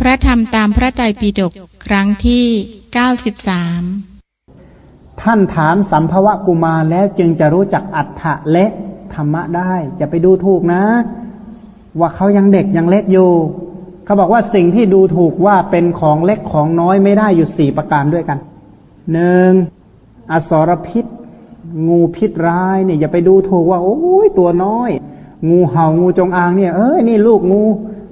พระธรรมตามพระไตรปิฎกครั้งที่เก้าสิบสามท่านถามสัมภวะกุมารแล้วจึงจะรู้จักอัฏฐะและธรรมะได้จะไปดูถูกนะ ว่าเขายังเด็กยังเล็กอยู่เขาบอกว่าสิ่งที่ดูถูกว่าเป็นของเล็กของน้อยไม่ได้อยู่สี่ประการด้วยกันหนึ่งอสรพิษ งูพิษร้ายเนี่ยอย่าไปดูถูกว่า โอ้ยตัวน้อย งูเห่างูจงอางเนี่ย เอ้ยนี่ลูกงู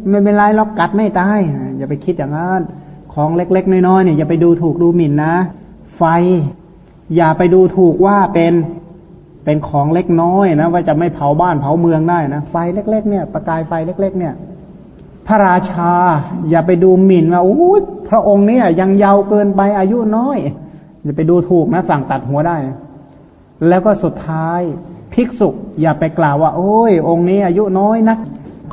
ไม่เป็นไรหรอกกัดไม่ตาย อย่าไปคิดอย่างนั้นของเล็ก ๆ น้อยๆเนี่ยอย่าไปดูถูกดูหมิ่นนะ ไฟ อย่าไปดูถูกว่าเป็นเป็นของเล็กน้อยนะ ว่าจะไม่เผาบ้านเผาเมืองได้นะ ไฟเล็ก ๆ เนี่ย ประกายไฟเล็ก ๆ เนี่ย พระราชา อย่าไปดูหมิ่นว่าโอ้พระองค์เนี่ย ยังเยาว์เกินไปอายุน้อย อย่าไปดูถูกนะ สั่งตัดหัวได้ แล้วก็สุดท้ายภิกษุ อย่าไปกล่าวว่า โอ้ย องค์นี้อายุน้อยนะ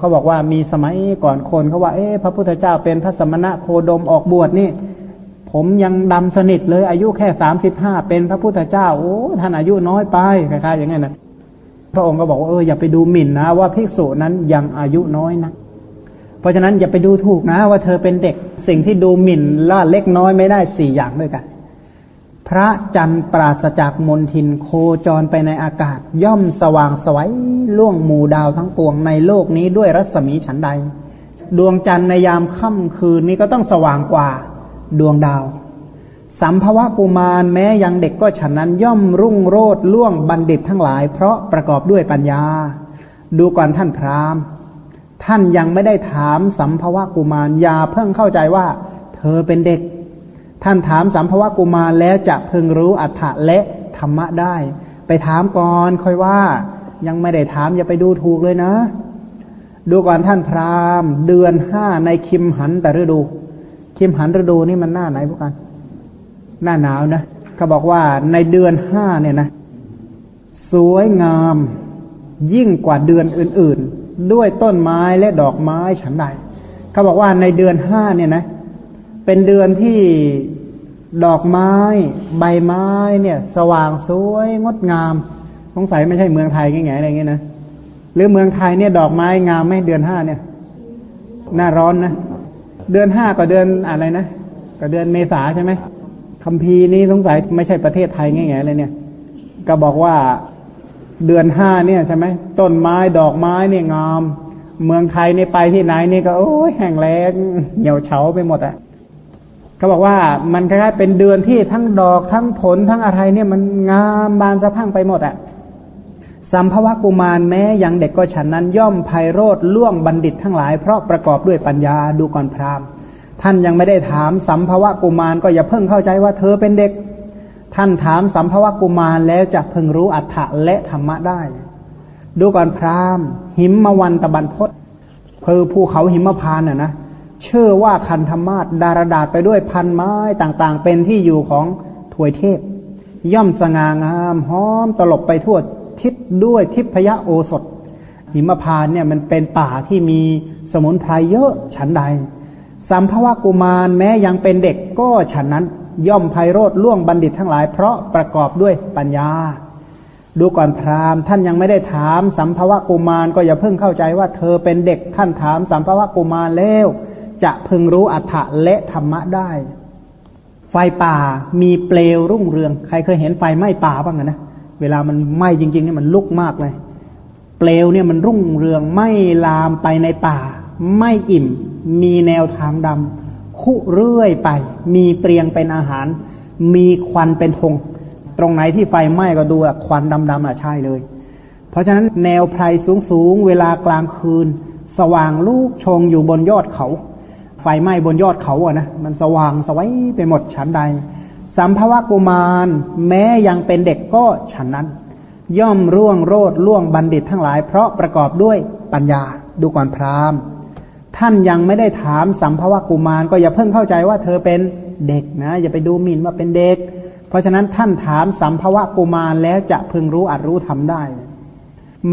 เขาบอกว่ามีสมัยก่อนคนเขาว่าเอ๊ะพระพุทธเจ้าเป็นพระสมณะโคดมออกบวชนี่ ผมยังดำสนิทเลยอายุแค่สามสิบห้าเป็นพระพุทธเจ้าโอ้ท่านอายุน้อยไปคล้ายๆอย่างนี้นะพระองค์ก็บอกว่าเอออย่าไปดูหมิ่นนะ ว่าภิกษุนั้นยังอายุน้อยนะเพราะฉะนั้นอย่าไปดูถูกนะ ว่าเธอเป็นเด็กสิ่งที่ดูหมิ่นล่าเล็กน้อยไม่ได้สี่อย่างด้วยกัน พระจันทร์ปราศจากมนทินโคจรไปในอากาศ ย่อมสว่างสวัยล่วงหมู่ดาวทั้งปวงในโลกนี้ด้วยรัศมีฉันใด ดวงจันทร์ในยามค่ำคืนนี้ก็ต้องสว่างกว่าดวงดาว สัมภวะกุมารแม้ยังเด็กก็ฉันนั้นย่อมรุ่งโรดล่วงบัณฑิตทั้งหลาย เพราะประกอบด้วยปัญญา ดูก่อนท่านพราหมณ์ ท่านยังไม่ได้ถามสัมภวะกุมารอย่าเพิ่งเข้าใจว่า เธอเป็นเด็ก ท่านถามสัมภวะกุมารแล้วจะพึงรู้อัฏฐะและธรรมะได้ ไปถามก่อนค่อยว่า ยังไม่ได้ถามอย่าไปดูถูกเลยนะ ดูก่อนท่านพราหมณ์ เดือนห้าในคิมหันแต่ฤดู คิมหันฤดูนี่มันหน้าไหนพวกกันหน้าหนาวนะเขาบอกว่าในเดือนห้าเนี่ยนะ สวยงามยิ่งกว่าเดือนอื่น ๆ ด้วยต้นไม้และดอกไม้ฉันใดเขาบอกว่าในเดือนห้าเนี่ยนะ เป็นเดือนที่ ดอกไม้ ใบไม้เนี่ย สว่างสวยงดงามสงสัยไม่ใช่เมืองไทยไง่ายๆอะไรเงี้ยนะหรือเมืองไทยเนี่ย ดอกไม้งามไหมเดือนห้าเนี่ย หน้าร้อนนะเดือนห้าก็เดือนอะไรนะก็เดือนเมษาใช่ไหมคำพีร์นี้สงสัยไม่ใช่ประเทศไทยไง่ายๆเลยเนี่ย ก็บอกว่าเดือนห้าเนี่ยใช่ไหมต้นไม้ดอกไม้เนี่ยงาม เมืองไทยเนี่ยไปที่ไหนนี่ก็โอ้ยแห้งแล้งเหี่ยวเฉาไปหมดอะ เขาบอกว่ามันคล้ายๆเป็นเดือนที่ทั้งดอกทั้งผลทั้งอะไรเนี่ยมันงามบานสะพังไปหมดอะสัมภวะกุมารแม้ยังเด็กก็ฉันนั้นย่อมไพโรธล่วงบัณฑิตทั้งหลายเพราะประกอบด้วยปัญญาดูก่อนพราหมณ์ ท่านยังไม่ได้ถามสัมภวะกุมารก็อย่าเพิ่งเข้าใจว่าเธอเป็นเด็ก ท่านถามสัมภวะกุมารแล้วจะเพิ่งรู้อัฏฐะและธรรมะได้ ดูก่อนพราหมณ์ หิมมวันตะบันพศคือภูเขาหิมพานน่ะนะ เชื่อว่าคันธมาศดารดาษไปด้วยพันไม้ต่างๆ เป็นที่อยู่ของถวยเทพ ย่อมสง่างามหอมตลบไปทั่วทิศด้วยทิพยโอสถหิมพานเนี่ยมันเป็นป่าที่มีสมุนไพรเยอะฉันใด สัมภวะกุมารแม้ยังเป็นเด็กก็ฉันนั้นย่อมไพโรธล่วงบัณฑิตทั้งหลาย เพราะประกอบด้วยปัญญา ดูก่อนพราหมณ์ ท่านยังไม่ได้ถามสัมภวะกุมารก็อย่าเพิ่งเข้าใจว่าเธอเป็นเด็กท่านถามสัมภวะกุมารแล้ว จะพึงรู้อัฏฐะและธรรมะได้ ไฟป่ามีเปลวรุ่งเรือง ใครเคยเห็นไฟไหม้ป่าบ้างนะเวลามันไหม้จริงๆเนี่ยมันลุกมากเลย เปลวเนี่ยมันรุ่งเรืองไม่ลามไปในป่า ไม่อิ่ม มีแนวทางดำคุเรื่อยไป มีเปรียงเป็นอาหาร มีควันเป็นธงตรงไหนที่ไฟไหม้ก็ดูอะควันดำๆอะใช่เลย เพราะฉะนั้นแนวไพรสูงๆ เวลากลางคืน สว่างลูกชงอยู่บนยอดเขา ไฟไหม้บนยอดเขาอะนะมันสว่างสวัยไปหมดฉันใด สัมภวะกุมารแม้ยังเป็นเด็กก็ฉันนั้น ย่อมร่วงโรดล่วงบัณฑิตทั้งหลาย เพราะประกอบด้วยปัญญาดูก่อนพราหมณ์ ท่านยังไม่ได้ถามสัมภวะกุมารก็อย่าเพิ่งเข้าใจว่าเธอเป็นเด็กนะ อย่าไปดูหมิ่นว่าเป็นเด็ก เพราะฉะนั้นท่านถามสัมภวะกุมารแล้วจะพึงรู้อัดรู้ทำได้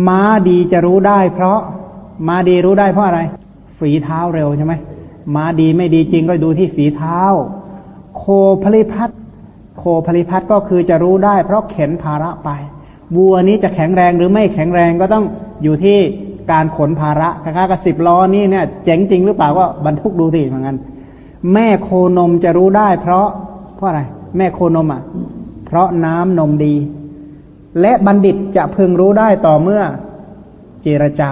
ม้าดีจะรู้ได้ เพราะม้าดีรู้ได้เพราะอะไร ฝีเท้าเร็วใช่ไหม ม้าดีไม่ดีจริงก็ดูที่ฝีเท้า โคผลิพัทโคผลิพัทก็คือจะรู้ได้ เพราะเข็นภาระไปวัวนี้จะแข็งแรงหรือไม่แข็งแรงก็ต้องอยู่ที่การขนภาระคล้ากับสิบล้อนี่เนี่ยเจ๋งจริงหรือเปล่าก็บรรทุกดูสิเหมือนกันแม่โคนมจะรู้ได้ เพราะเพราะอะไร แม่โคนมอะ เพราะน้ำนมดี และบัณฑิตจะพึงรู้ได้ต่อเมื่อเจรจา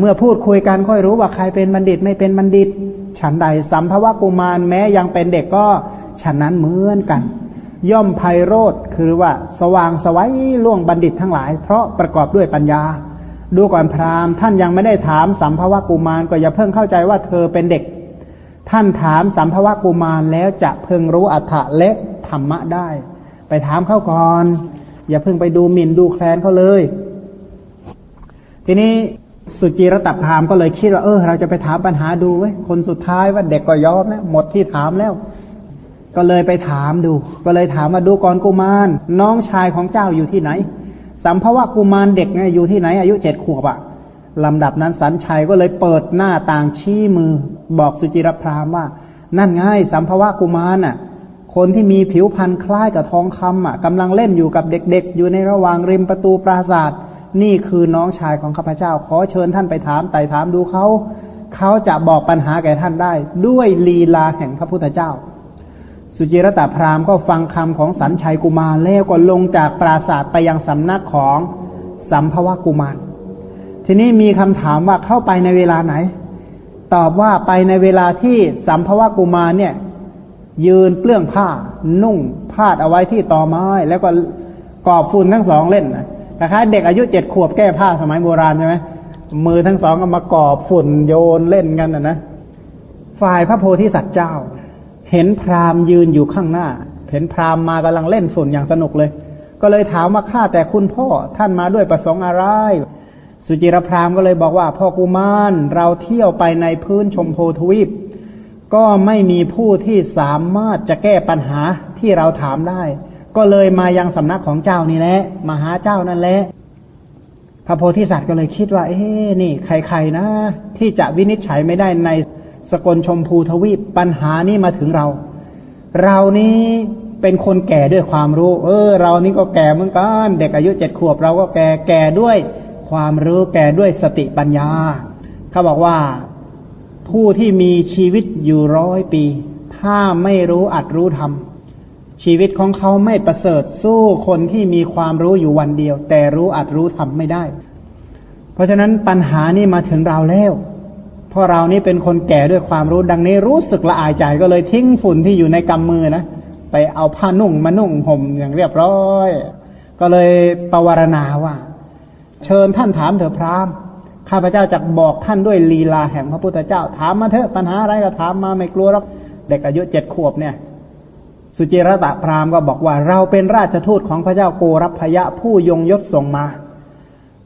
เมื่อพูดคุยกันค่อยรู้ว่าใครเป็นบัณฑิตไม่เป็นบัณฑิต ฉันใดสัมภวะกุมารแม้ยังเป็นเด็กก็ฉันนั้นเหมือนกัน ย่อมไพโรธคือว่า สว่างสวัยล่วงบัณฑิตทั้งหลาย เพราะประกอบด้วยปัญญา ดูก่อนพราหมณ์ท่านยังไม่ได้ถามสัมภวะกุมารก็อย่าเพิ่งเข้าใจว่าเธอเป็นเด็ก ท่านถามสัมภวะกุมารแล้วจะเพิ่งรู้อัฏฐะและธรรมะได้ ไปถามเขาก่อน อย่าเพิ่งไปดูหมิ่นดูแคลนเขาเลย ทีนี้ สุจีรตพามก็เลยคิดว่าเออเราจะไปถามปัญหาดูไว้คนสุดท้ายว่าเด็กก็ยอมแล้วหมดที่ถามแล้ว ก็เลยไปถามดู ก็เลยถามมาดูก่อนกุมาร น้องชายของเจ้าอยู่ที่ไหน สัมภวะกุมารเด็กเนี่ยอยู่ที่ไหน อายุเจ็ดขวบอะลำดับนั้นสันชัยก็เลยเปิดหน้าต่างชี้มือ บอกสุจิรพรามว่า นั่นไงสัมภวะกุมารน่ะ คนที่มีผิวพรรณคล้ายกับทองคำอะกำลังเล่นอยู่กับเด็กๆ อยู่ในระหว่างริมประตูปราสาท นี่คือน้องชายของข้าพเจ้า ขอเชิญท่านไปถามไต่ถามดูเขา เขาจะบอกปัญหาแก่ท่านได้ ด้วยลีลาแห่งพระพุทธเจ้า สุจิรตพราหมณ์ก็ฟังคำของสันชัยกุมารแล้วก็ลงจากปราสาทไปยังสำนักของสัมภวกุมาร ทีนี้มีคำถามว่าเข้าไปในเวลาไหน ตอบว่าไปในเวลาที่สัมภวกุมารเนี่ยยืนเปลื้องผ้านุ่งพาดเอาไว้ที่ตอไม้ แล้วก็กอบฝุ่นทั้งสองเล่นนะ คล้ายๆเด็กอายุเจ็ดขวบแก้ผ้าสมัยโบราณใช่ไหมมือทั้งสองก็มากอบฝุ่นโยนเล่นกันนะนะฝ่ายพระโพธิสัตว์เจ้า เห็นพราหมณ์ยืนอยู่ข้างหน้า เห็นพราหมณ์มากำลังเล่นฝุ่นอย่างสนุกเลย ก็เลยถามว่าข้าแต่คุณพ่อท่านมาด้วยประสงค์อะไร สุจิรพราหมณ์ก็เลยบอกว่า พ่อกุมารเราเที่ยวไปในพื้นชมโพทวีป ก็ไม่มีผู้ที่สามารถจะแก้ปัญหาที่เราถามได้ ก็เลยมายังสำนักของเจ้านี่แหละมาหาเจ้านั่นแหละพระโพธิสัตว์ก็เลยคิดว่า เอ๊นี่ ใครๆนะ ที่จะวินิจฉัยไม่ได้ในสกลชมพูทวีปปัญหานี้มาถึงเรา เรานี้เป็นคนแก่ด้วยความรู้ เออ เรานี่ก็แก่เหมือนกันเด็กอายุเจ็ดขวบ เราก็แก่แก่ด้วยความรู้แก่ด้วยสติปัญญา เขาบอกว่าผู้ที่มีชีวิตอยู่ร้อยปี ถ้าไม่รู้อัดรู้ทำ ชีวิตของเขาไม่ประเสริฐสู้คนที่มีความรู้อยู่วันเดียว แต่รู้อัดรู้ทำไม่ได้ เพราะฉะนั้นปัญหานี่มาถึงเราแล้วเพราะเรานี่เป็นคนแก่ด้วยความรู้ดังนี้รู้สึกละอายใจก็เลยทิ้งฝุ่นที่อยู่ในกำมือนะไปเอาผ้านุ่งมานุ่งห่มอย่างเรียบร้อย ก็เลยประวารณาว่า เชิญท่านถามเถอะพรามข้าพเจ้าจะบอกท่านด้วยลีลาแห่งพระพุทธเจ้า ถามมาเถอะปัญหาอะไรก็ถามมาไม่กลัวหรอกเด็กอายุเจ็ดขวบเนี่ย สุจิรตะพราหมณ์ก็บอกว่า เราเป็นราชทูตของพระเจ้าโกรพยะผู้ยงยศส่งมา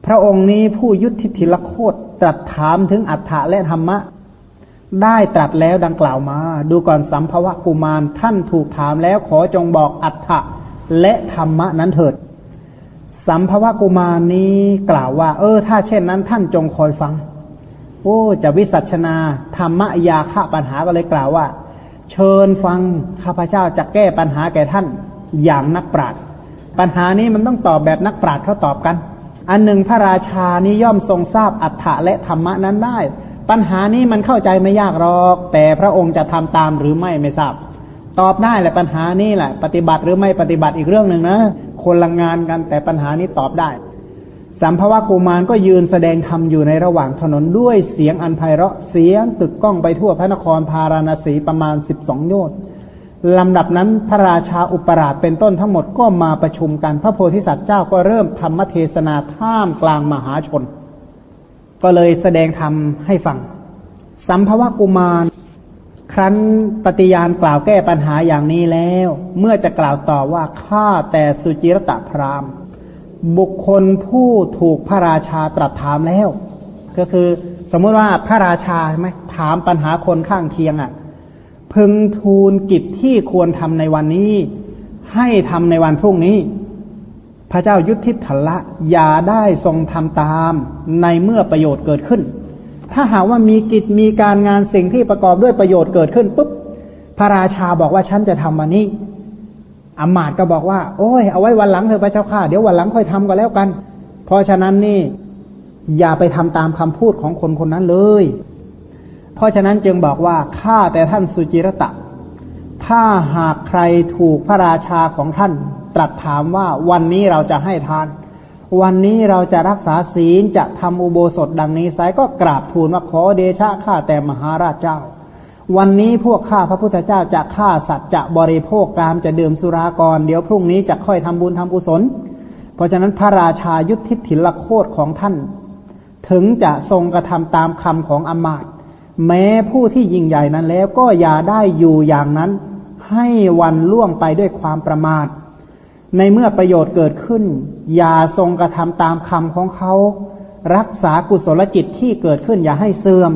พระองค์นี้ผู้ยุทธิธิลโคตตรัสถามถึงอัฏฐะและธรรมะ ได้ตรัสแล้วดังกล่าวมา ดูก่อนสัมภวะกุมารท่านถูกถามแล้วขอจงบอกอัฏฐะและธรรมะนั้นเถิด สัมภวะกุมารนี้กล่าวว่า เออ ถ้าเช่นนั้นท่านจงคอยฟัง โอ้จะวิสัชนาธรรมะยาฆะปัญหาก็เลยกล่าวว่า เชิญฟังข้าพเจ้าจะแก้ปัญหาแก่ท่านอย่างนักปราชญ์ปัญหานี้มันต้องตอบแบบนักปราชญ์เขาตอบกัน อันหนึ่งพระราชานี้ย่อมทรงทราบอัฏฐะและธรรมะนั้นได้ ปัญหานี้มันเข้าใจไม่ยากหรอก แต่พระองค์จะทำตามหรือไม่ไม่ทราบ ตอบได้แหละปัญหานี้แหละ ปฏิบัติหรือไม่ปฏิบัติอีกเรื่องหนึ่งนะ คนละงานกันแต่ปัญหานี้ตอบได้ สัมภวะกุมารก็ยืนแสดงธรรมอยู่ในระหว่างถนนด้วยเสียงอันไพเราะเสียงตึกก้องไปทั่วพระนครพาราณสีประมาณสิบสองโยชน์ลำดับนั้นพระราชาอุปราชเป็นต้นทั้งหมดก็มาประชุมกัน พระโพธิสัตว์เจ้าก็เริ่มธรรมเทศนาท่ามกลางมหาชน ก็เลยแสดงธรรมให้ฟัง สัมภวะกุมาร ครั้นปฏิญาณกล่าวแก้ปัญหาอย่างนี้แล้ว เมื่อจะกล่าวต่อว่าข้าแต่สุจิรตะพราม บุคคลผู้ถูกพระราชาตรัสถามแล้ว ก็คือสมมติว่าพระราชาใช่ไหมถามปัญหาคนข้างเคียงอะ่ะ พึงทูลกิจที่ควรทำในวันนี้ ให้ทำในวันพรุ่งนี้ พระเจ้ายุทธิธละอย่าได้ทรงทำตามในเมื่อประโยชน์เกิดขึ้น ถ้าหากว่ามีกิจมีการงานสิ่งที่ประกอบด้วยประโยชน์เกิดขึ้นปุ๊บพระราชาบอกว่าฉันจะทำวันนี้ อมาตก็บอกว่า โอ้ยเอาไว้วันหลังเถอะพระเจ้าข้าเดี๋ยววันหลังค่อยทำก็แล้วกัน เพราะฉะนั้นนี่ อย่าไปทำตามคำพูดของคนคนนั้นเลย เพราะฉะนั้นจึงบอกว่าข้าแต่ท่านสุจิรตะ ถ้าหากใครถูกพระราชาของท่าน ตรัสถามว่าวันนี้เราจะให้ทาน วันนี้เราจะรักษาศีลจะทำอุโบสถดังนี้ไซก็กราบทูลว่าขอเดชะข้าแต่มหาราชเจ้า วันนี้พวกข้าพระพุทธเจ้าจะฆ่าสัตว์จะบริโภคกามจะดื่มสุรากร เดี๋ยวพรุ่งนี้จะค่อยทำบุญทำกุศล เพราะฉะนั้นพระราชายุทธิถิลโคตของท่าน ถึงจะทรงกระทำตามคำของอมาตย์แม้ผู้ที่ยิ่งใหญ่นั้นแล้วก็อย่าได้อยู่อย่างนั้น ให้วันล่วงไปด้วยความประมาท ในเมื่อประโยชน์เกิดขึ้น อย่าทรงกระทำตามคำของเขา รักษากุศลจิตที่เกิดขึ้นอย่าให้เสื่อม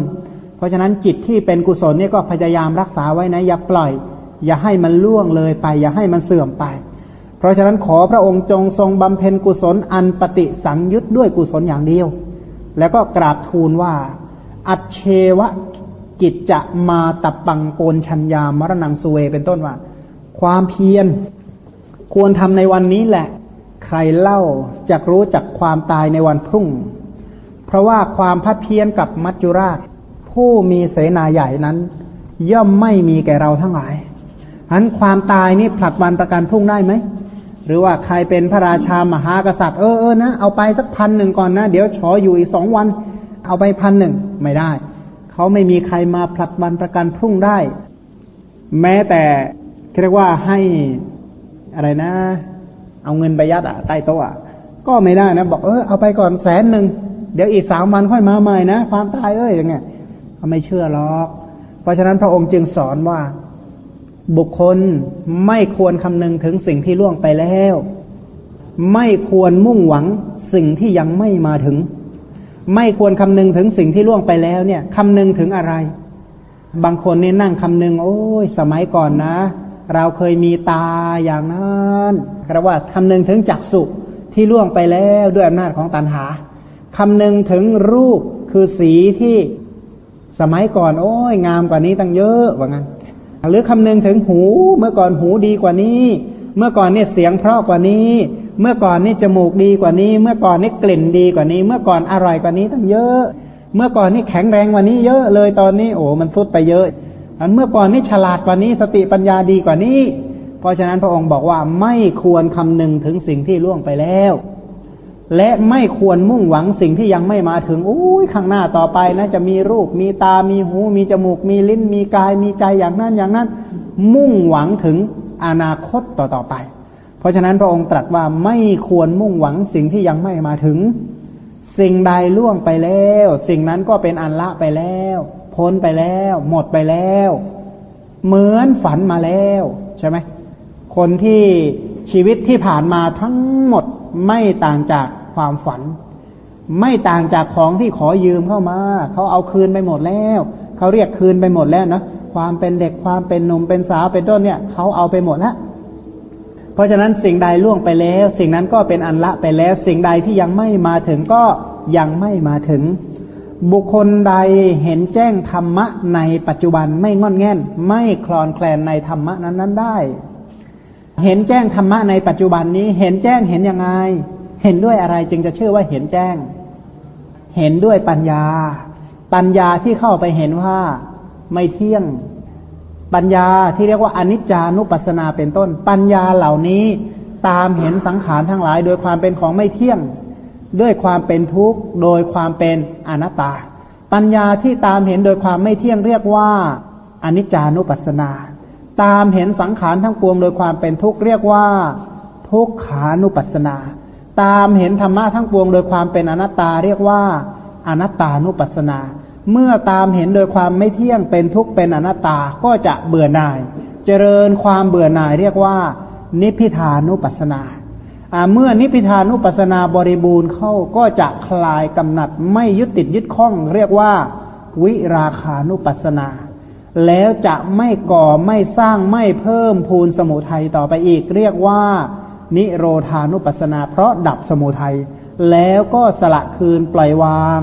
เพราะฉะนั้นจิตที่เป็นกุศลนี่ก็พยายามรักษาไว้นะ อย่าปล่อย อย่าให้มันล่วงเลยไป อย่าให้มันเสื่อมไป เพราะฉะนั้นขอพระองค์จงทรงบำเพ็ญกุศลอันปฏิสังยุตด้วยกุศลอย่างเดียว แล้วก็กราบทูลว่า อัจเชวะกิจจะมาตับปังโกนชัญญามรณงสุเวเป็นต้นว่า ความเพียรควรทำในวันนี้แหละ ใครเล่าจะรู้จักความตายในวันพรุ่ง เพราะว่าความพัดเพียรกับมัจจุราช ผู้มีเสนาใหญ่นั้น ย่อมไม่มีแก่เราทั้งหลายอันความตายนี่ผลัดวันประกันพรุ่งได้ไหม หรือว่าใครเป็นพระราชามหากษัตริย์เออเออนะเอาไปสักพันหนึ่งก่อนนะ เดี๋ยวฉออยู่อีกสองวัน เอาไปพันหนึ่งไม่ได้ เขาไม่มีใครมาผลัดวันประกันพรุ่งได้ แม้แต่เรียกว่าให้อะไรนะ เอาเงินไปยัดอะใต้โต๊ะก็ไม่ได้นะ บอกเออเอาไปก่อนแสนหนึ่งเดี๋ยวอีกสามวันค่อยมาใหม่นะ ความตายเอ้ยอย่างเงี้ย ไม่เชื่อหรอก เพราะฉะนั้นพระองค์จึงสอนว่าบุคคลไม่ควรคำนึงถึงสิ่งที่ล่วงไปแล้ว ไม่ควรมุ่งหวังสิ่งที่ยังไม่มาถึง ไม่ควรคำนึงถึงสิ่งที่ล่วงไปแล้วเนี่ยคำนึงถึงอะไร บางคนเนี่ยนั่งคำนึง โอ้ยสมัยก่อนนะ เราเคยมีตาอย่างนั้นเรียกว่าคำนึงถึงจักสุที่ล่วงไปแล้วด้วยอำนาจของตันหาคำนึงถึงรูปคือสีที่ สมัยก่อนโอ้ยงามกว่านี้ตั้งเยอะว่างั้นหรือคำนึงถึงหู เมื่อก่อนหูดีกว่านี้ เมื่อก่อนเนี่ยเสียงเพราะกว่านี้ เมื่อก่อนนี่จมูกดีกว่านี้ เมื่อก่อนนี่กลิ่นดีกว่านี้ เมื่อก่อนอร่อยกว่านี้ตั้งเยอะ เมื่อก่อนนี่แข็งแรงกว่านี้เยอะเลยตอนนี้โอ้มันสุดไปเยอะอันเมื่อก่อนนี่ฉลาดกว่านี้สติปัญญาดีกว่านี้ เพราะฉะนั้นพระองค์บอกว่าไม่ควรคำนึงถึงสิ่งที่ล่วงไปแล้ว และไม่ควรมุ่งหวังสิ่งที่ยังไม่มาถึงอุ้ยข้างหน้าต่อไปนะจะมีรูป มีตา มีหู มีจมูก มีลิ้น มีกาย มีใจอย่างนั้นอย่างนั้น มุ่งหวังถึงอนาคตต่อต่อไป เพราะฉะนั้นพระองค์ตรัสว่าไม่ควรมุ่งหวังสิ่งที่ยังไม่มาถึง สิ่งใดล่วงไปแล้ว สิ่งนั้นก็เป็นอันละไปแล้ว พ้นไปแล้ว หมดไปแล้ว เหมือนฝันมาแล้วใช่ไหมคนที่ชีวิตที่ผ่านมาทั้งหมดไม่ต่างจาก ความฝัน ไม่ต่างจากของที่ขอยืมเข้ามา เขาเอาคืนไปหมดแล้วเขาเรียกคืนไปหมดแล้วนะความเป็นเด็กความเป็นหนุ่มเป็นสาวเป็นต้นเนี่ยเขาเอาไปหมดแล้วเพราะฉะนั้นสิ่งใดล่วงไปแล้ว สิ่งนั้นก็เป็นอันละไปแล้ว สิ่งใดที่ยังไม่มาถึงก็ยังไม่มาถึง บุคคลใดเห็นแจ้งธรรมะในปัจจุบันไม่งอนแง่น ไม่คลอนแคลนในธรรมะนั้นนั้นได้ เห็นแจ้งธรรมะในปัจจุบันนี้ เห็นแจ้งเห็นยังไง เห็นด้วยอะไรจึงจะชื่อว่าเห็นแจ้ง เห็นด้วยปัญญา ปัญญาที่เข้าไปเห็นว่าไม่เที่ยง ปัญญาที่เรียกว่าอนิจจานุปัสสนาเป็นต้น ปัญญาเหล่านี้ตามเห็นสังขารทั้งหลาย โดยความเป็นของไม่เที่ยง ด้วยความเป็นทุกข์ โดยความเป็นอนัตตา ปัญญาที่ตามเห็นโดยความไม่เที่ยงเรียกว่าอนิจจานุปัสสนา ตามเห็นสังขารทั้งปวงโดยความเป็นทุกข์เรียกว่าทุกขานุปัสสนา ตามเห็นธรรมะทั้งปวงโดยความเป็นอนัตตาเรียกว่าอนัตตานุปัสสนา เมื่อตามเห็นโดยความไม่เที่ยงเป็นทุกข์เป็นอนัตตาก็จะเบื่อหน่าย เจริญความเบื่อหน่ายเรียกว่า นิพิทานุปัสนาเมื่อนิพิทานุปัสนาบริบูรณ์เข้าก็จะคลายกำหนัดไม่ยึดติดยึดข้อง เรียกว่าวิราคานุปัสนา แล้วจะไม่ก่อไม่สร้างไม่เพิ่มพูนสมุทัยต่อไปอีก เรียกว่า นิโรธานุปัสนา เพราะดับสมุทัยแล้วก็สละคืนปล่อยวาง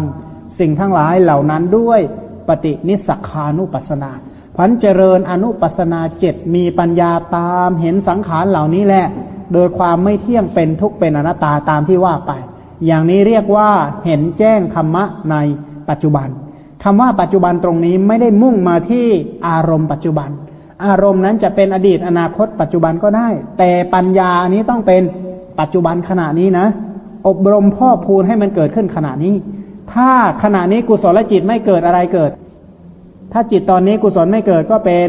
สิ่งทั้งหลายเหล่านั้นด้วยปฏินิสักานุปัสนาพันเจริญอนุปัสนาเจ็ดมีปัญญาตามเห็นสังขารเหล่านี้แหละ โดยความไม่เที่ยงเป็นทุกเป็นอนัตตาตามที่ว่าไป อย่างนี้เรียกว่าเห็นแจ้งธรรมะในปัจจุบันคำว่าปัจจุบันตรงนี้ไม่ได้มุ่งมาที่อารมณ์ปัจจุบัน อารมณ์นั้นจะเป็นอดีตอนาคต ปัจจุบันก็ได้ แต่ปัญญานี้ต้องเป็นปัจจุบันขณะนี้นะ อบรมพ่อพูนให้มันเกิดขึ้นขณะนี้ ถ้าขณะนี้กุศลจิตไม่เกิดอะไรเกิด ถ้าจิตตอนนี้กุศลไม่เกิดก็เป็น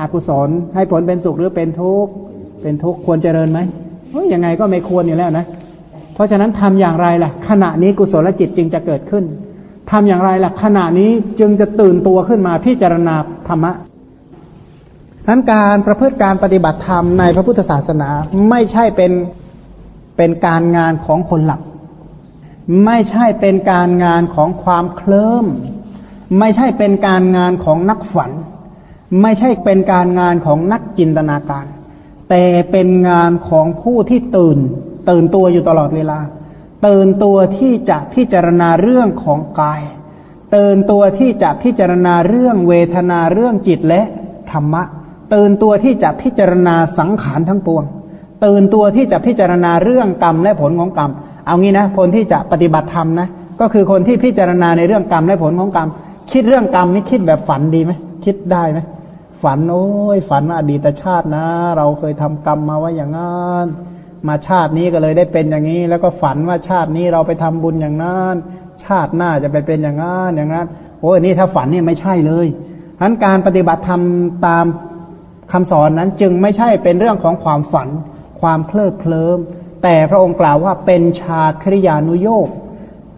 อกุศล ให้ผลเป็นสุขหรือเป็นทุกข์ เป็นทุกข์ควรเจริญไหมเฮ้ยยังไงก็ไม่ควรอยู่แล้วนะ เพราะฉะนั้นทำอย่างไรล่ะ ขณะนี้กุศลจิตจึงจะเกิดขึ้นทำอย่างไรล่ะขณะนี้จึงจะตื่นตัวขึ้นมาพิจารณาธรรมะ ทั้นการประพฤติการปฏิบัติธรรมในพระพุทธศาสนาไม่ใช่เป็นเป็นการงานของคนหลับไม่ใช่เป็นการงานของความเคลิ้มไม่ใช่เป็นการงานของนักฝัน ไม่ใช่เป็นการงานของนักจินตนาการ แต่เป็นงานของผู้ที่ตื่น ตื่นตัวอยู่ตลอดเวลา ตื่นตัวที่จะพิจารณาเรื่องของกาย ตื่นตัวที่จะพิจารณาเรื่องเวทนาเรื่องจิตและธรรมะ ตื่นตัวที่จะพิจารณาสังขารทั้งปวง ตื่นตัวที่จะพิจารณาเรื่องกรรมและผลของกรรม เอางี้นะ คนที่จะปฏิบัติธรรมนะ ก็คือคนที่พิจารณาในเรื่องกรรมและผลของกรรม คิดเรื่องกรรมนี่คิดแบบฝันดีไหม คิดได้ไหม ฝันโอ้ย ฝันว่าอดีตชาตินะ เราเคยทำกรรมมาไว้อย่างนั้น มาชาตินี้ก็เลยได้เป็นอย่างนี้ แล้วก็ฝันว่าชาตินี้เราไปทำบุญอย่างนั้น ชาติหน้าจะไปเป็นอย่างนั้นอย่างนั้น โอ้ยนี่ถ้าฝันนี่ไม่ใช่เลยทั้นการปฏิบัติธรรมตาม คำสอนนั้นจึงไม่ใช่เป็นเรื่องของความฝัน ความเคลิบเคลิ้มแต่พระองค์กล่าวว่าเป็นชาคริยานุโยก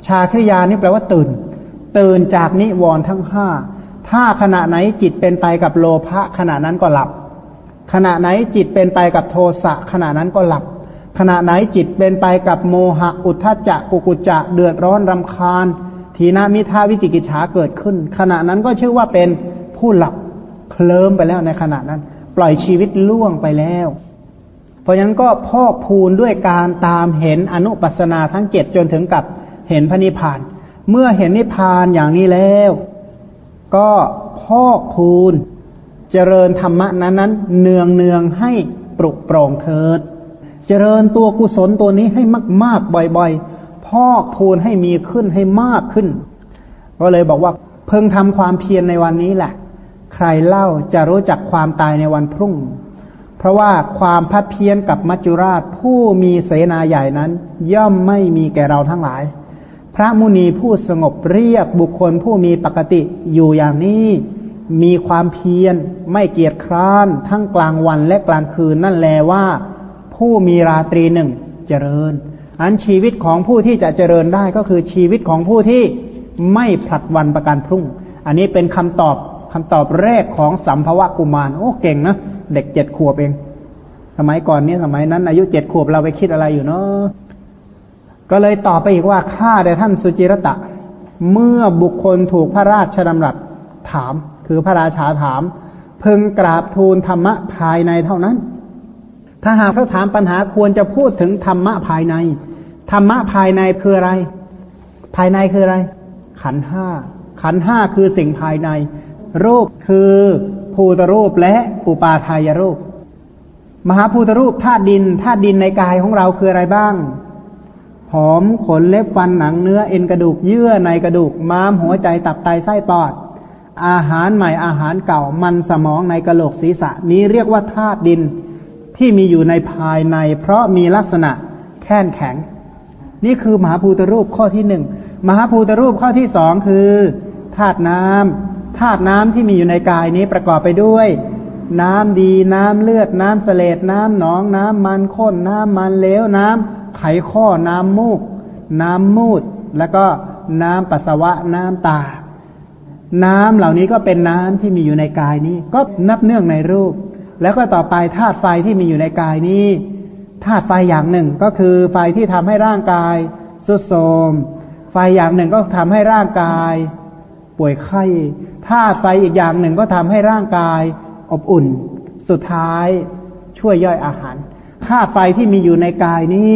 ชาคริยานี่แปลว่าตื่น ตื่นจากนิวรณ์ทั้งห้าถ้าขณะไหนจิตเป็นไปกับโลภะขณะนั้นก็หลับ ขณะไหนจิตเป็นไปกับโทสะขณะนั้นก็หลับ ขณะไหนจิตเป็นไปกับโมหะอุทธจักกุกุจะเดือดร้อนรำคาญ ทีนามิทาวิจิกิจฉาเกิดขึ้น ขณะนั้นก็ชื่อว่าเป็นผู้หลับเคลิ้มไปแล้วในขณะนั้น ปล่อยชีวิตล่วงไปแล้ว เพราะฉะนั้นก็พอกพูนด้วยการตามเห็นอนุปัสนาทั้งเจ็ดจนถึงกับเห็นพระนิพพาน เมื่อเห็นนิพพานอย่างนี้แล้ว ก็พอกพูนเจริญธรรมะนั้นนั้นเนืองเนืองให้ปลุกปรองเถิด เจริญตัวกุศลตัวนี้ให้มาก ๆ บ่อยๆ พอกพูนให้มีขึ้นให้มากขึ้น ก็เลยบอกว่าเพิ่งทำความเพียรในวันนี้แหละ ใครเล่าจะรู้จักความตายในวันพรุ่ง เพราะว่าความพัดเพี้ยนกับมัจจุราชผู้มีเสนาใหญ่นั้น ย่อมไม่มีแก่เราทั้งหลาย พระมุนีผู้สงบเรียบบุคคลผู้มีปกติอยู่อย่างนี้ มีความเพียรไม่เกียจคร้านทั้งกลางวันและกลางคืนนั่นแลว่า ผู้มีราตรีหนึ่งเจริญ อันชีวิตของผู้ที่จะเจริญได้ก็คือชีวิตของผู้ที่ไม่ผลัดวันประกันพรุ่ง อันนี้เป็นคำตอบ คำตอบแรกของสัมภวะกุมารโอ้เก่งนะเด็กเจ็ดขวบเอง สมัยก่อนนี้สมัยนั้น อายุเจ็ดขวบเราไปคิดอะไรอยู่เนาะก็เลยตอบไปอีกว่าข้าแต่ท่านสุจิรตะ เมื่อบุคคลถูกพระราชดำรัสถาม คือพระราชาถาม เพึงกราบทูลธรรมะภายในเท่านั้น ถ้าหากเขาถามปัญหาควรจะพูดถึงธรรมะภายใน ธรรมะภายในคืออะไร ภายในคืออะไร ขันห้าขันห้าคือสิ่งภายใน รูปคือภูตรูปและอุปาทายรูป มหาภูตรูปธาตุดินธาตุดินในกายของเราคืออะไรบ้างผมขนเล็บฟันหนังเนื้อเอ็นกระดูกเยื่อในกระดูกม้ามหัวใจตับไตไส้ปอด อาหารใหม่อาหารเก่ามันสมองในกระโหลกศีรษะนี้เรียกว่าธาตุดินที่มีอยู่ในภายใน เพราะมีลักษณะแข็งแข็ง นี่คือมหาภูตรูปข้อที่หนึ่งมหาภูตรูปข้อที่สองคือธาตุน้ำ ธาตุน้ำที่มีอยู่ในกายนี้ประกอบไปด้วย น้ำดีน้ำเลือดน้ำเสลดน้ำหนองน้ำมันข้นน้ำมันเลวน้ำไขข้อน้ำมูก น้ำมูด แล้วก็น้ำปัสสาวะน้ำตา น้ำเหล่านี้ก็เป็นน้ำที่มีอยู่ในกายนี้ ก็นับเนื่องในรูป แล้วก็ต่อไปธาตุไฟที่มีอยู่ในกายนี้ธาตุไฟอย่างหนึ่งก็คือไฟที่ทำให้ร่างกายสุดโทมไฟอย่างหนึ่งก็ทำให้ร่างกาย ป่วยไข้ ธาตุไฟอีกอย่างหนึ่งก็ทำให้ร่างกายอบอุ่น สุดท้ายช่วยย่อยอาหารธาตุไฟที่มีอยู่ในกายนี้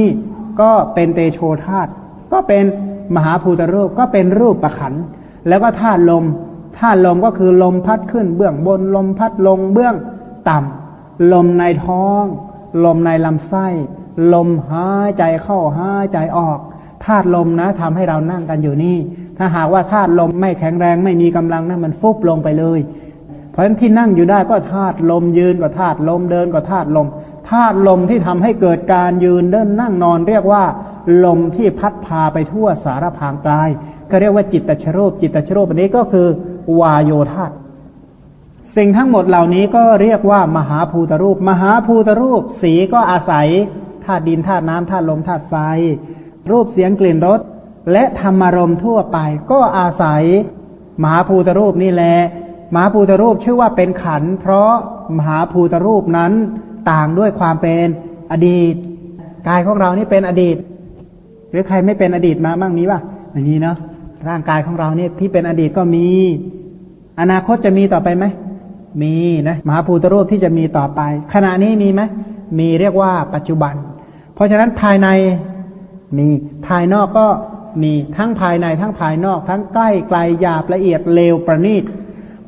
ก็เป็นเตโชธาตุก็เป็นมหาภูตรูปก็เป็นรูปประขัน แล้วก็ธาตุลมธาตุลมก็คือลมพัดขึ้นเบื้องบนลมพัดลงเบื้องต่ำลมในท้อง ลมในลำไส้ ลมหายใจเข้าหายใจออกธาตุลมนะทำให้เรานั่งกันอยู่นี่ ถ้าหากว่าธาตุลมไม่แข็งแรงไม่มีกำลังนะมันฟุบลงไปเลย เพราะฉะนั้นที่นั่งอยู่ได้ก็ธาตุลมยืนก็ธาตุลมเดินก็ธาตุลมธาตุลมที่ทำให้เกิดการยืนเดินนั่งนอนเรียกว่าลมที่พัดพาไปทั่วสารพางกาย ก็เรียกว่าจิตตชโรปจิตตชโรปอันนี้ก็คือวายโยธาตสิ่งทั้งหมดเหล่านี้ก็เรียกว่ามหาภูตรูป มหาภูตรูป สีก็อาศัยธาตุดินธาตุน้ำธาตุลมธาตุไฟ รูปเสียงกลิ่นรส และธรรมารมทั่วไป ก็อาศัยมหาภูตรูปนี่แหละมหาภูตรูปชื่อว่าเป็นขัน เพราะมหาภูตรูปนั้นต่างด้วยความเป็นอดีตกายของเรานี่เป็นอดีต หรือใครไม่เป็นอดีตมาบ้างนี้ป่ะอย่างนี้เนาะร่างกายของเราเนี่ยที่เป็นอดีตก็มี อนาคตจะมีต่อไปไหมมีนะมหาภูตรูปที่จะมีต่อไป ขณะนี้มีไหมมีเรียกว่าปัจจุบัน เพราะฉะนั้นภายในมีภายนอกก็ มีทั้งภายในทั้งภายนอก ทั้งใกล้ไกลหยาบละเอียดเลวประณีต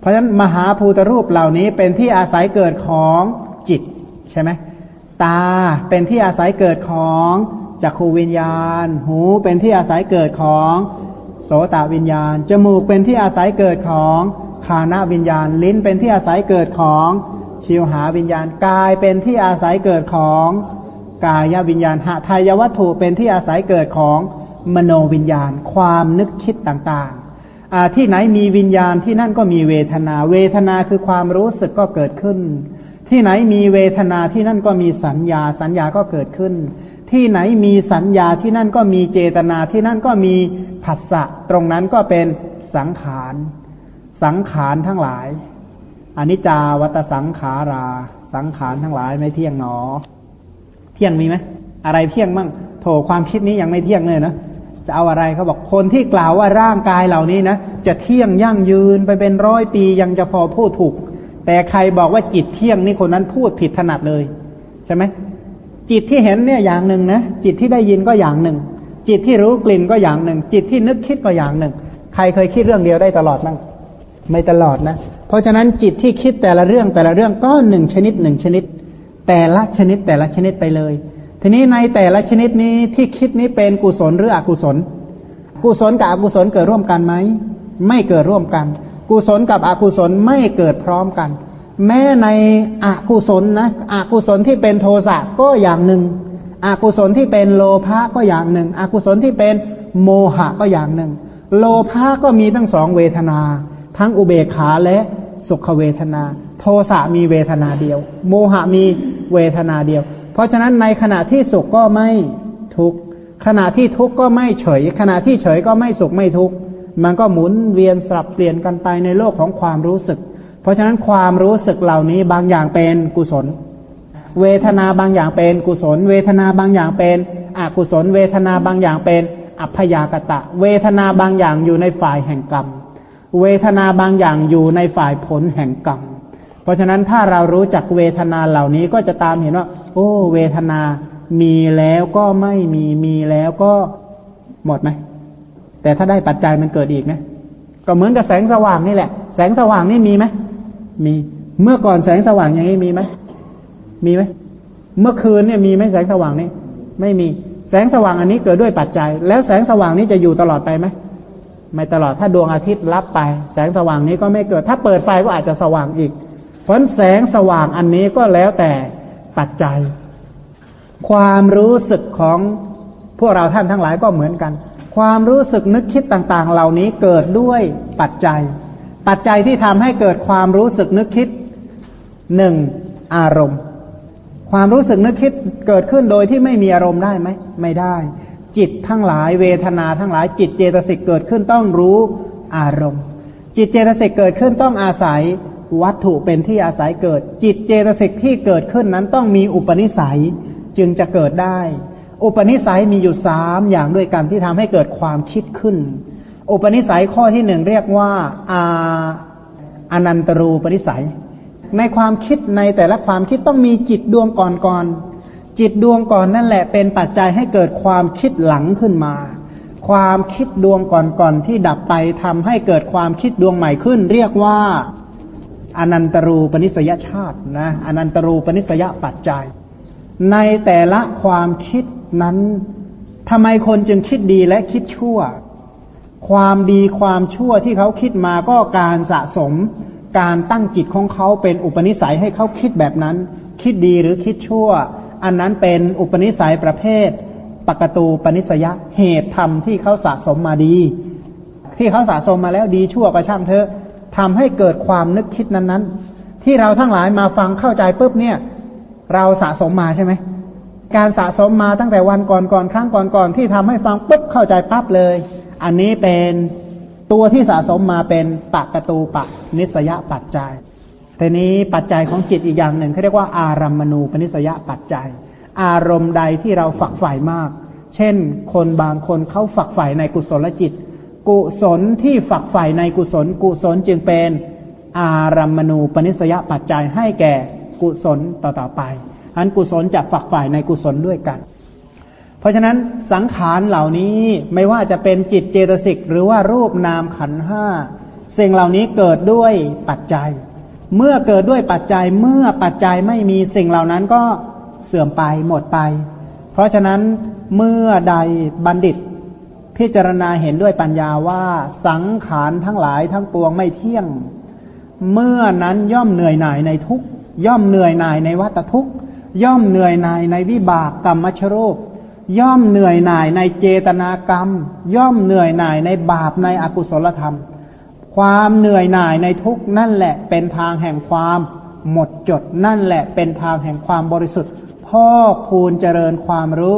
เพราะฉะนั้นมหาภูตรูปเหล่านี้เป็นที่อาศัยเกิดของจิตใช่ไหมตาเป็นที่อาศัยเกิดของจักขูวิญญาณ หูเป็นที่อาศัยเกิดของโสตวิญญาณ จมูกเป็นที่อาศัยเกิดของคานาวิญญาณ ลิ้นเป็นที่อาศัยเกิดของชิวหาวิญญาณ กายเป็นที่อาศัยเกิดของกายวิญญาณหะทายวัตถุเป็นที่อาศัยเกิดของ มโนวิญญาณ ความนึกคิดต่างๆ ที่ไหนมีวิญญาณที่นั่นก็มีเวทนา เวทนาคือความรู้สึกก็เกิดขึ้น ที่ไหนมีเวทนาที่นั่นก็มีสัญญา สัญญาก็เกิดขึ้น ที่ไหนมีสัญญาที่นั่นก็มีเจตนาที่นั่นก็มีผัสสะตรงนั้นก็เป็นสังขาร สังขารทั้งหลายอนิจจาวัตสังขารา สังขารทั้งหลายไม่เที่ยงหนอ เที่ยงมีไหมอะไรเที่ยงมั่งโถความคิดนี้ยังไม่เที่ยงเลยนะ จะเอาอะไรเขาบอกคนที่กล่าวว่าร่างกายเหล่านี้นะจะเที่ยงยั่งยืนไปเป็นร้อยปียังจะพอพูดถูก แต่ใครบอกว่าจิตเที่ยงนี่คนนั้นพูดผิดถนัดเลย ใช่ไหมจิตที่เห็นเนี่ยอย่างหนึ่งนะจิตที่ได้ยินก็อย่างหนึ่ง จิตที่รู้กลิ่นก็อย่างหนึ่ง จิตที่นึกคิดก็อย่างหนึ่ง ใครเคยคิดเรื่องเดียวได้ตลอดมั้งไม่ตลอดนะ เพราะฉะนั้นจิตที่คิดแต่ละเรื่องแต่ละเรื่องก็หนึ่งชนิดหนึ่งชนิด แต่ละชนิดแต่ละชนิดไปเลย ทีนี้ในแต่ละชนิดนี้ที่คิดนี้เป็นกุศลหรืออกุศล กุศลกับอกุศลเกิดร่วมกันไหม ไม่เกิดร่วมกัน กุศลกับอกุศลไม่เกิดพร้อมกัน แม้ในอกุศลนะอกุศลที่เป็นโทสะก็อย่างหนึ่งอกุศลที่เป็นโลภะก็อย่างหนึ่งอกุศลที่เป็นโมหะก็อย่างหนึ่ง โลภะก็มีทั้งสองเวทนา ทั้งอุเบกขาและสุขเวทนา โทสะมีเวทนาเดียว โมหะมีเวทนาเดียว เพราะฉะนั้นในขณะที่สุขก็ไม่ทุกขณะที่ทุกข์ก็ไม่เฉย ขณะที่เฉยก็ไม่สุขไม่ทุกข์มันก็หมุนเวียนสลับเปลี่ยนกันไปในโลกของความรู้สึก เพราะฉะนั้นความรู้สึกเหล่านี้บางอย่างเป็นกุศล เวทนาบางอย่างเป็นกุศล เวทนาบางอย่างเป็นอกุศล เวทนาบางอย่างเป็นอัพยากตะ เวทนาบางอย่างอยู่ในฝ่ายแห่งกรรม เวทนาบางอย่างอยู่ในฝ่ายผลแห่งกรรม เพราะฉะนั้นถ้าเรารู้จักเวทนาเหล่านี้ก็จะตามเห็นว่า โอ้ เวทนา มีแล้วก็ไม่มีมีแล้วก็หมดไหมแต่ถ้าได้ปัจจัยมันเกิดอีกนะก็เหมือนกับแสงสว่างนี่แหละ แสงสว่างนี่มีไหมมี เมื่อก่อนแสงสว่างอย่างนี้มีไหมมีไหมเมื่อคืนเนี่ยมีไหมแสงสว่างนี่ไม่มีแสงสว่างอันนี้เกิดด้วยปัจจัย แล้วแสงสว่างนี้จะอยู่ตลอดไปไหมไม่ตลอดถ้าดวงอาทิตย์รับไป แสงสว่างนี้ก็ไม่เกิด ถ้าเปิดไฟก็อาจจะสว่างอีกผลแสงสว่างอันนี้ก็แล้วแต่ ปัจจัย ความรู้สึกของพวกเราท่านทั้งหลายก็เหมือนกัน ความรู้สึกนึกคิดต่างๆ เหล่านี้เกิดด้วยปัจจัย ปัจจัยที่ทำให้เกิดความรู้สึกนึกคิดหนึ่งอารมณ์ ความรู้สึกนึกคิดเกิดขึ้นโดยที่ไม่มีอารมณ์ได้ไหมไม่ได้ จิตทั้งหลายเวทนาทั้งหลายจิตเจตสิกเกิดขึ้นต้องรู้อารมณ์ จิตเจตสิกเกิดขึ้นต้องอาศัย วัตถุเป็นที่อาศัยเกิด จิตเจตสิกที่เกิดขึ้นนั้นต้องมีอุปนิสัยจึงจะเกิดได้ อุปนิสัยมีอยู่สามอย่างด้วยกันที่ทำให้เกิดความคิดขึ้น อุปนิสัยข้อที่หนึ่งเรียกว่าอาอนันตรูปนิสัย ในความคิดในแต่ละความคิดต้องมีจิตดวงก่อนก่อนจิตดวงก่อนนั่นแหละเป็นปัจจัยให้เกิดความคิดหลังขึ้นมา ความคิดดวงก่อนก่อนที่ดับไปทำให้เกิดความคิดดวงใหม่ขึ้น เรียกว่า อนันตรูปนิสยชาตินะอนันตรูปนิสยปัจจัย ในแต่ละความคิดนั้นทำไมคนจึงคิดดีและคิดชั่ว ความดีความชั่วที่เขาคิดมาก็การสะสม การตั้งจิตของเขาเป็นอุปนิสัยให้เขาคิดแบบนั้น คิดดีหรือคิดชั่ว อันนั้นเป็นอุปนิสัยประเภท ปกตูปนิสยะเหตุธรรมที่เขาสะสมมาดี ที่เขาสะสมมาแล้วดีชั่วก็ช่างเถอะ ทำให้เกิดความนึกคิดนั้นๆ ที่เราทั้งหลายมาฟังเข้าใจปุ๊บเนี่ย เราสะสมมาใช่ไหมการสะสมมาตั้งแต่วันก่อนก่อนครั้งก่อนก่อนที่ทำให้ฟังปุ๊บเข้าใจปั๊บเลย อันนี้เป็นตัวที่สะสมมาเป็นปักตูปะนิสยปัจจัยทีนี้ปัจจัยของจิตอีกอย่างหนึ่งเขาเรียกว่า อารัมมณูปนิสยปัจจัย อารมณ์ใดที่เราฝักใฝ่มาก เช่น คนบางคนเขาฝักใฝ่ในกุศลจิต กุศลที่ฝักใฝ่ในกุศล กุศลจึงเป็นอารัมมณูปนิสยปัจจัยให้แก่กุศลต่อๆไป อันกุศลจะฝักฝ่ายในกุศลด้วยกัน เพราะฉะนั้นสังขารเหล่านี้ไม่ว่าจะเป็นจิตเจตสิกหรือว่ารูปนามขันห้าสิ่งเหล่านี้เกิดด้วยปัจจัย เมื่อเกิดด้วยปัจจัยเมื่อปัจจัยไม่มีสิ่งเหล่านั้นก็เสื่อมไปหมดไป เพราะฉะนั้นเมื่อใดบัณฑิต พิจารณาเห็นด้วยปัญญาว่าสังขารทั้งหลายทั้งปวงไม่เที่ยง เมื่อนั้นย่อมเหนื่อยหน่ายในทุกย่อมเหนื่อยหน่ายในวัตทุกย่อมเหนื่อยหน่ายในวิบากกรรมชรูป ย่อมเหนื่อยหน่ายในเจตนากรรม ย่อมเหนื่อยหน่ายในบาปในอกุศลธรรม ความเหนื่อยหน่ายในทุกนั่นแหละเป็นทางแห่งความหมดจดนั่นแหละเป็นทางแห่งความบริสุทธิ์พ่อคูณเจริญความรู้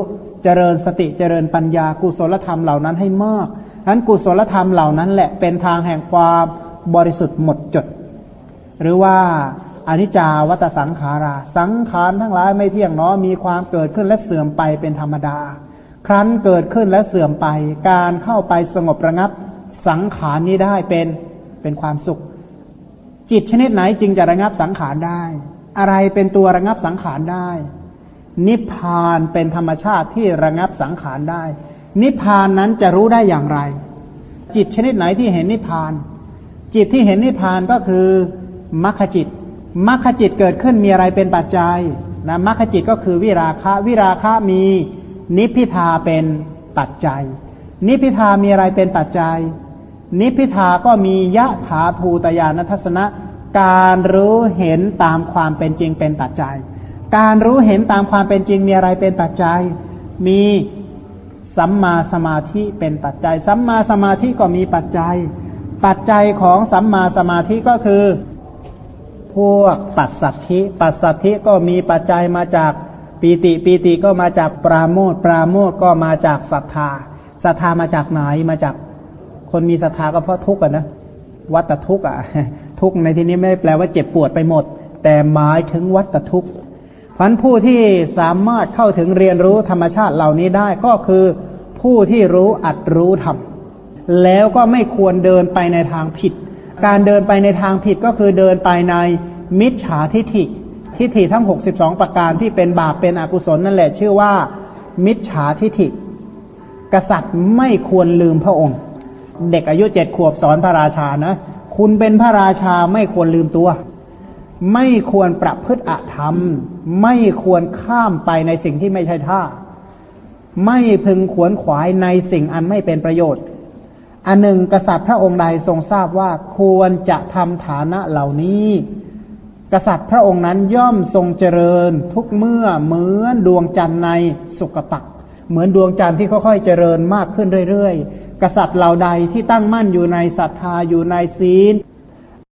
เจริญสติเจริญปัญญากุศลธรรมเหล่านั้นให้มากนั้นกุศลธรรมเหล่านั้นแหละเป็นทางแห่งความบริสุทธิ์หมดจด หรือว่าอนิจจาวัตสังขารา สังขารทั้งหลายไม่เที่ยงเนาะมีความเกิดขึ้นและเสื่อมไปเป็นธรรมดา ครั้นเกิดขึ้นและเสื่อมไป การเข้าไปสงบระงับ สังขารนี้ได้เป็นเป็นความสุข จิตชนิดไหนจึงจะระงับสังขารได้ อะไรเป็นตัวระงับสังขารได้ นิพพานเป็นธรรมชาติที่ระงับสังขารได้ นิพพานนั้นจะรู้ได้อย่างไร จิตชนิดไหนที่เห็นนิพพาน จิตที่เห็นนิพพานก็คือมรรคจิตมรรคจิตเกิดขึ้นมีอะไรเป็นปัจจัยนะมรรคจิตก็คือวิราคะวิราคะมีนิพิทาเป็นปัจจัย นิพิทามีอะไรเป็นปัจจัย นิพิทาก็มียะถาภูตยานทัศนะ การรู้เห็นตามความเป็นจริงเป็นปัจจัย การรู้เห็นตามความเป็นจริงมีอะไรเป็นปัจจัย มีสัมมาสมาธิเป็นปัจจัย สัมมาสมาธิก็มีปัจจัย ปัจจัยของสัมมาสมาธิก็คือ พวกปัสสัทธิ ปัสสัทธิก็มีปัจจัยมาจากปีติ ปีติก็มาจากปราโมทปราโมทก็มาจากศรัทธา ศรัทธามาจากไหน มาจากคนมีศรัทธาก็เพราะทุกข์อะนะ วัตทุกข์อะ ทุกข์ในที่นี้ไม่ได้แปลว่าเจ็บปวดไปหมด แต่หมายถึงวัตทุกข์ พันผู้ที่สามารถเข้าถึงเรียนรู้ธรรมชาติเหล่านี้ได้ก็คือผู้ที่รู้อัดรู้ทำแล้วก็ไม่ควรเดินไปในทางผิด การเดินไปในทางผิดก็คือเดินไปในมิจฉาทิฏฐิ ทิฏฐิทั้งหกสิบสองประการที่เป็นบาปเป็นอกุศลนั่นแหละชื่อว่า มิจฉาทิฏฐิ กษัตริย์ไม่ควรลืมพระองค์ เด็กอายุเจ็ดขวบสอนพระราชานะ คุณเป็นพระราชาไม่ควรลืมตัว ไม่ควรประพฤติอธรรม ไม่ควรข้ามไปในสิ่งที่ไม่ใช่ท่า ไม่พึงขวนขวายในสิ่งอันไม่เป็นประโยชน์ อันหนึ่งกษัตริย์พระองค์ใดทรงทราบว่าควรจะทำฐานะเหล่านี้ กษัตริย์พระองค์นั้นย่อมทรงเจริญทุกเมื่อเหมือนดวงจันทร์ในสุกปัก เหมือนดวงจันทร์ที่ค่อยๆเจริญมากขึ้นเรื่อยๆ กษัตริย์เหล่าใดที่ตั้งมั่นอยู่ในศรัทธาอยู่ในศีล